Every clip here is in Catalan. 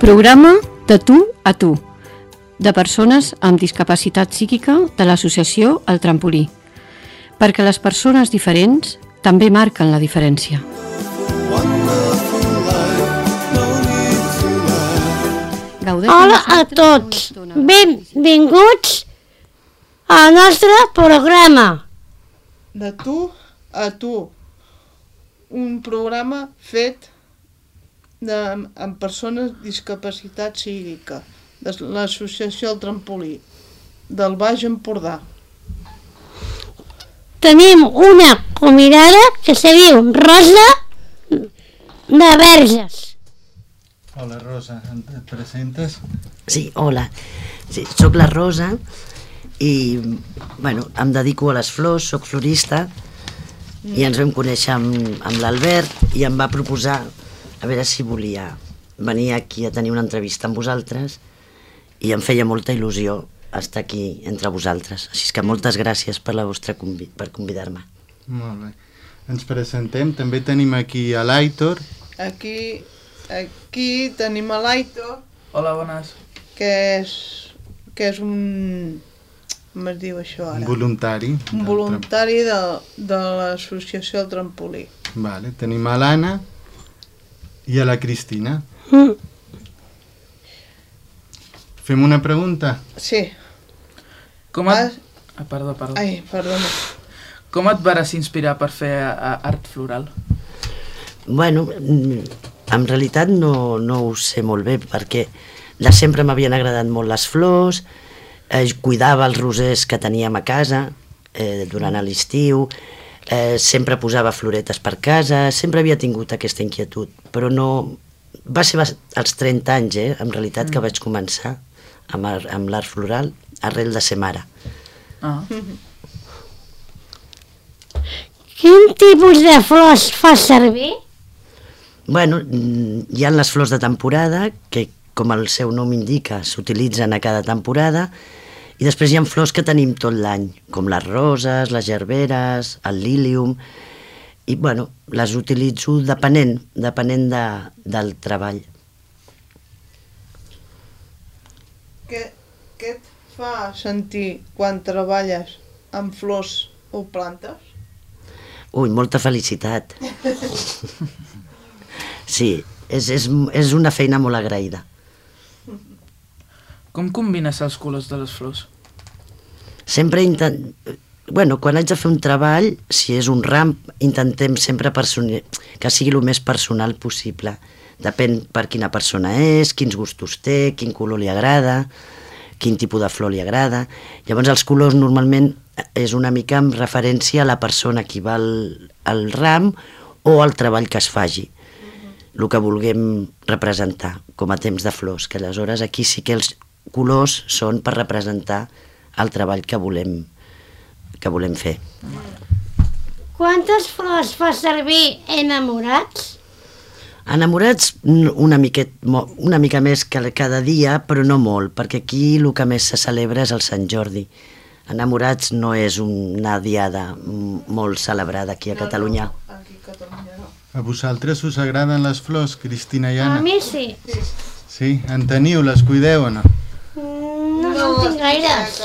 Programa de tu a tu, de persones amb discapacitat psíquica de l'associació El Trampolí, perquè les persones diferents també marquen la diferència. Gaudeix Hola a tots, benvinguts al nostre programa. De tu a tu. Un programa fet de, amb persones amb discapacitat psíquica de l'associació El Trampolí del Baix Empordà. Tenim una convidada que se diu Rosa de Verges. Hola Rosa, et presentes? Sí, hola. Sí, soc la Rosa i bueno, em dedico a les flors, sóc florista i ens vam conèixer amb, amb l'Albert i em va proposar a veure si volia venir aquí a tenir una entrevista amb vosaltres i em feia molta il·lusió estar aquí entre vosaltres. Així que moltes gràcies per la vostra convi per convidar-me. Molt bé. Ens presentem, també tenim aquí a l'Aitor, Aquí, aquí tenim a l'Aitor, Hola, bones. que és, que és un... Com es diu això un ara? voluntari. Un voluntari de, de l'associació El Trampolí. Tram- Vale. Tenim a l'Anna i a la Cristina. Mm. Fem una pregunta? Sí. Com et... Vas... Ah, perdó, perdó. Ai, perdona. Com et vares inspirar per fer a, art floral? Bueno, mm, en realitat no, no ho sé molt bé perquè de sempre m'havien agradat molt les flors, eh, cuidava els rosers que teníem a casa eh, durant l'estiu, eh, sempre posava floretes per casa, sempre havia tingut aquesta inquietud, però no... Va ser als 30 anys, eh, en realitat, que vaig començar amb, ar- amb l'art floral arrel de ser mare. Ah. Quin tipus de flors fa servir? Bueno, mm, hi ha les flors de temporada, que com el seu nom indica, s'utilitzen a cada temporada, i després hi ha flors que tenim tot l'any, com les roses, les gerberes, el lílium, i bueno, les utilitzo depenent, depenent de, del treball. Què, què et fa sentir quan treballes amb flors o plantes? Ui, molta felicitat. Sí, és, és, és una feina molt agraïda. Com combines els colors de les flors? Sempre intent... Bueno, quan haig de fer un treball, si és un ram, intentem sempre personi... que sigui el més personal possible. Depèn per quina persona és, quins gustos té, quin color li agrada, quin tipus de flor li agrada. Llavors els colors normalment és una mica en referència a la persona qui va al, al ram o al treball que es faci el que vulguem representar com a temps de flors, que aleshores aquí sí que els colors són per representar el treball que volem, que volem fer. Quantes flors fa servir enamorats? Enamorats una, miquet, una mica més que cada dia, però no molt, perquè aquí el que més se celebra és el Sant Jordi. Enamorats no és una diada molt celebrada aquí a Catalunya. No, aquí a Catalunya no. A vosaltres us agraden les flors, Cristina i A Anna? mi sí. Sí? En teniu? Les cuideu o no? Mm, en tinc gaires.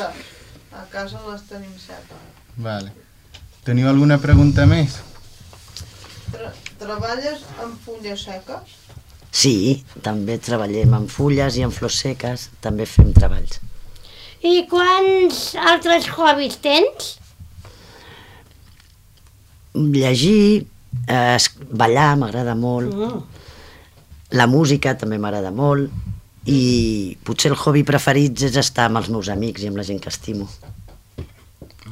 A casa les tenim seques. Vale. Teniu alguna pregunta més? Tra treballes amb fulles seques? Sí, també treballem amb fulles i amb flors seques, també fem treballs. I quants altres hobbies tens? Llegir, eh, es- ballar m'agrada molt, la música també m'agrada molt i potser el hobby preferit és estar amb els meus amics i amb la gent que estimo.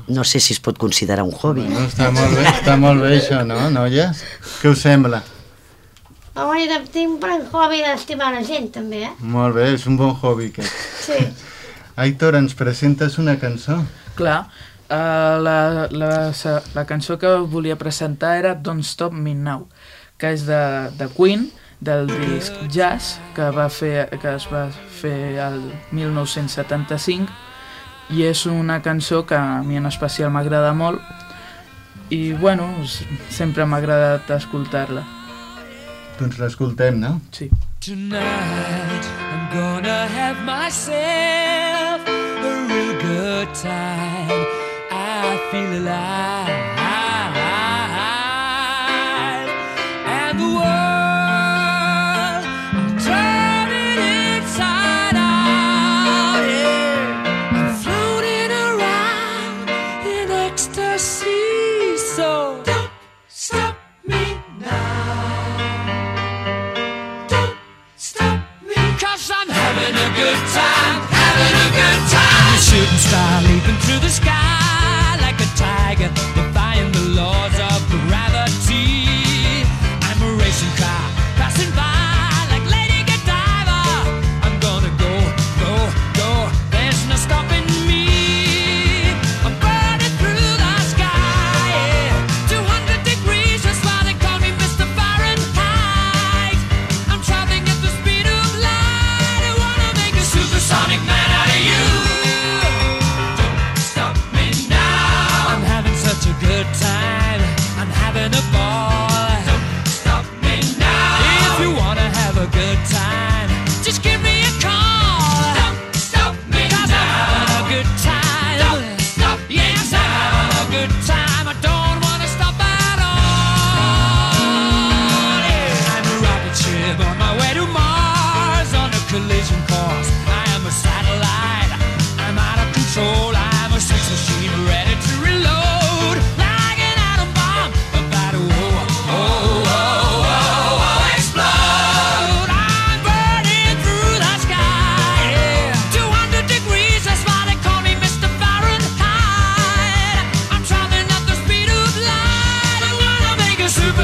No sé si es pot considerar un hobby. No, està molt bé, està molt bé això, no, noies? Què us sembla? Home, jo també tinc un hobby d'estimar la gent, també, eh? Molt bé, és un bon hobby aquest. Sí. Aitor, ens presentes una cançó? Clar, uh, la, la, la cançó que volia presentar era Don't Stop Me Now, que és de, de Queen, del disc Jazz, que, va fer, que es va fer el 1975, i és una cançó que a mi en especial m'agrada molt, i bueno, sempre m'ha agradat escoltar-la. Doncs l'escoltem, no? Sí. Tonight I'm gonna have myself a real good time. I feel alive.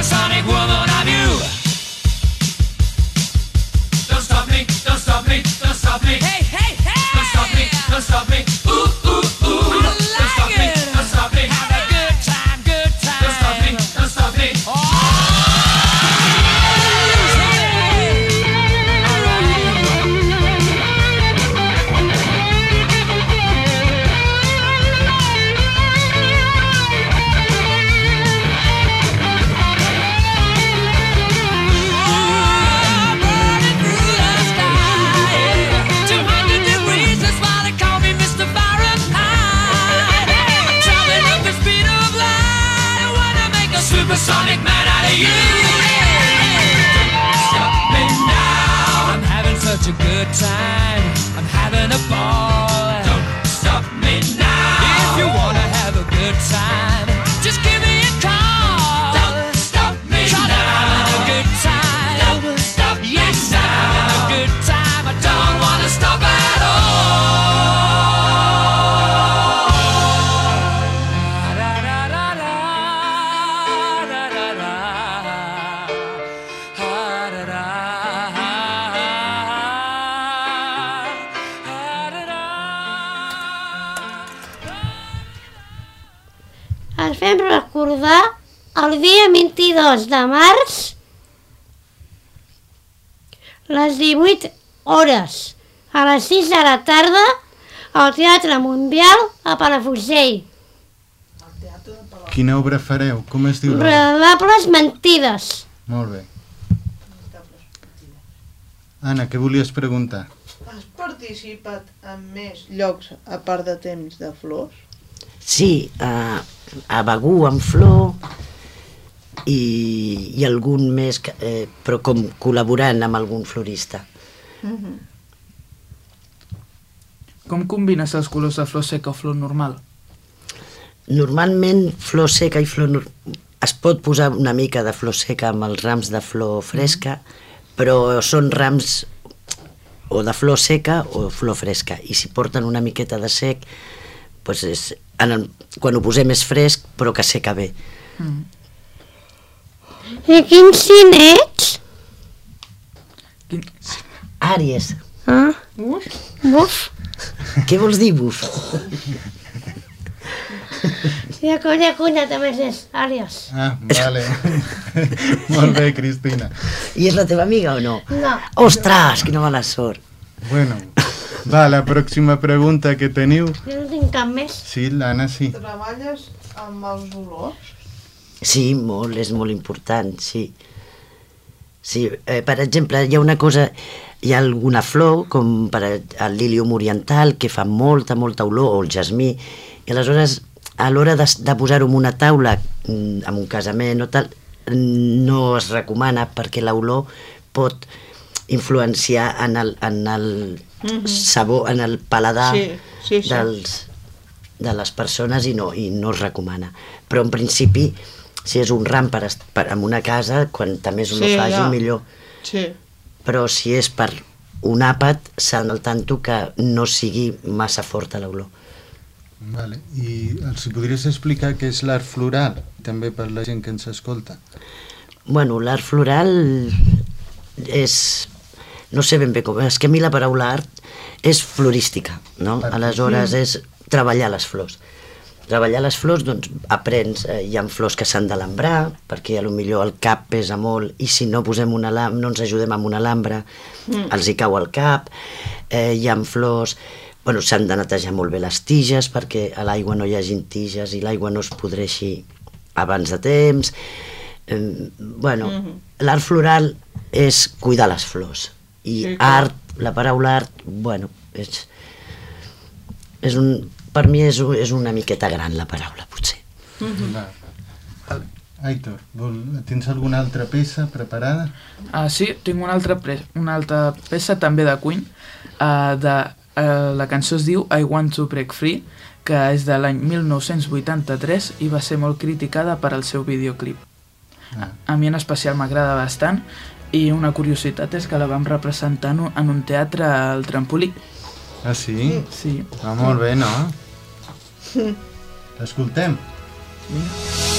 Supersonic woman 22 de març les 18 hores a les 6 de la tarda al Teatre Mundial a Palafrugell. Quina obra fareu? Com es diu? Renovables mentides. Molt bé. Anna, què volies preguntar? Has participat en més llocs a part de temps de flors? Sí, a, a Begú, amb Flor, i, i algun més, que- eh, però com col·laborant amb algun florista. Com combines els colors de flor seca o flor normal? Normalment flor seca i flor... nor- Es pot posar una mica de flor seca amb els rams de flor fresca, però són rams o de flor seca o flor fresca. I si porten una miqueta de sec, doncs és, en el, quan ho posem és fresc, però que seca bé. I quins cinets? Quin... Àries. Ah, buf. Què vols dir, buf? I a conya, conya també és àries. Ah, vale. Molt bé, Cristina. I és la teva amiga o no? No. Ostres, quina mala sort. Bueno, va, la pròxima pregunta que teniu. Jo no tinc cap més. Sí, l'Anna sí. Treballes amb els olors? Sí, molt, és molt important, sí. Sí, eh, per exemple, hi ha una cosa, hi ha alguna flor, com per el lilium oriental, que fa molta, molta olor, o el jasmí, i aleshores, a l'hora de, de posar-ho en una taula, mm, en un casament o tal, no es recomana perquè l'olor pot influenciar en el, en el sabor, en el paladar Sí, sí, sí. dels, de les persones i no, i no es recomana. Però en principi, si és un ram per, per en una casa, quanta més olor Sí, faci, ja. millor. Sí. Però si és per un àpat, s'ha al tanto que no sigui massa forta l'olor. Vale. I els podries explicar què és l'art floral, també per la gent que ens escolta? Bueno, l'art floral és... No sé ben bé com... És que a mi la paraula art és florística, no? Art. Aleshores és treballar les flors. Treballar les flors, doncs, aprens, eh, hi ha flors que s'han d'alambrar, perquè a lo millor el cap pesa molt, i si no posem una alam no ens ajudem amb una alambra, mm. els hi cau al cap. Eh, hi ha flors... Bueno, s'han de netejar molt bé les tiges, perquè a l'aigua no hi hagin tiges i l'aigua no es podreixi abans de temps. Eh, bueno, mm -hmm. l'art floral és cuidar les flors. I Sí, art, la paraula art, bueno, és, és un, per mi és, és una miqueta gran la paraula, potser. Mhm. Va. Aitor, vol, tens alguna altra peça preparada? Uh, sí, tinc una altra, pre una altra peça també de Queen. Uh, de, uh, la cançó es diu I Want to Break Free, que és de l'any 1983 i va ser molt criticada per al seu videoclip. Ah. A mi en especial m'agrada bastant i una curiositat és que la vam representar en un, en un teatre al trampolí. Ah, sí? Sí. Ah, molt bé, no? L'escoltem? I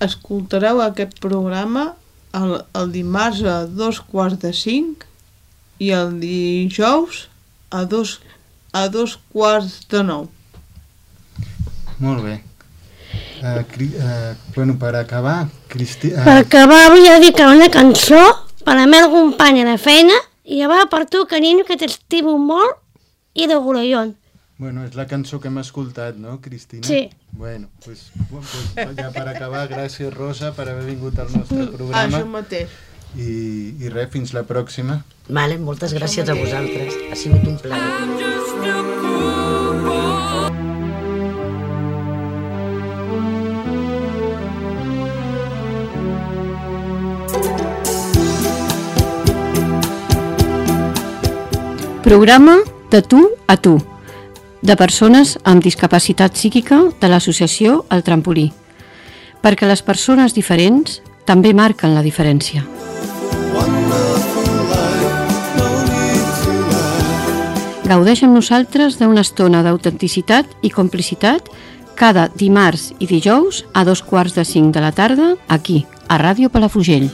escoltareu aquest programa el, el dimarts a dos quarts de cinc i el dijous a dos, a dos quarts de nou. Molt bé. Uh, cri, uh, bueno, per acabar, Cristi... Per Uh, acabar vull dedicar una cançó per a la meva companya de feina i va per tu, carinyo, que t'estimo molt i de golollon. Bueno, és la cançó que hem escoltat, no, Cristina? Sí. Bueno, pues, pues ja per acabar, gràcies Rosa per haver vingut al nostre Ah, programa això mateix. i, i res, fins la pròxima. Vale, moltes gràcies a vosaltres. Ha sigut un plaer. Programa de tu a tu, de persones amb discapacitat psíquica de l'associació El Trampolí, perquè les persones diferents també marquen la diferència. Gaudeix amb nosaltres d'una estona d'autenticitat i complicitat cada dimarts i dijous a dos quarts de cinc de la tarda aquí, a Ràdio Palafrugell.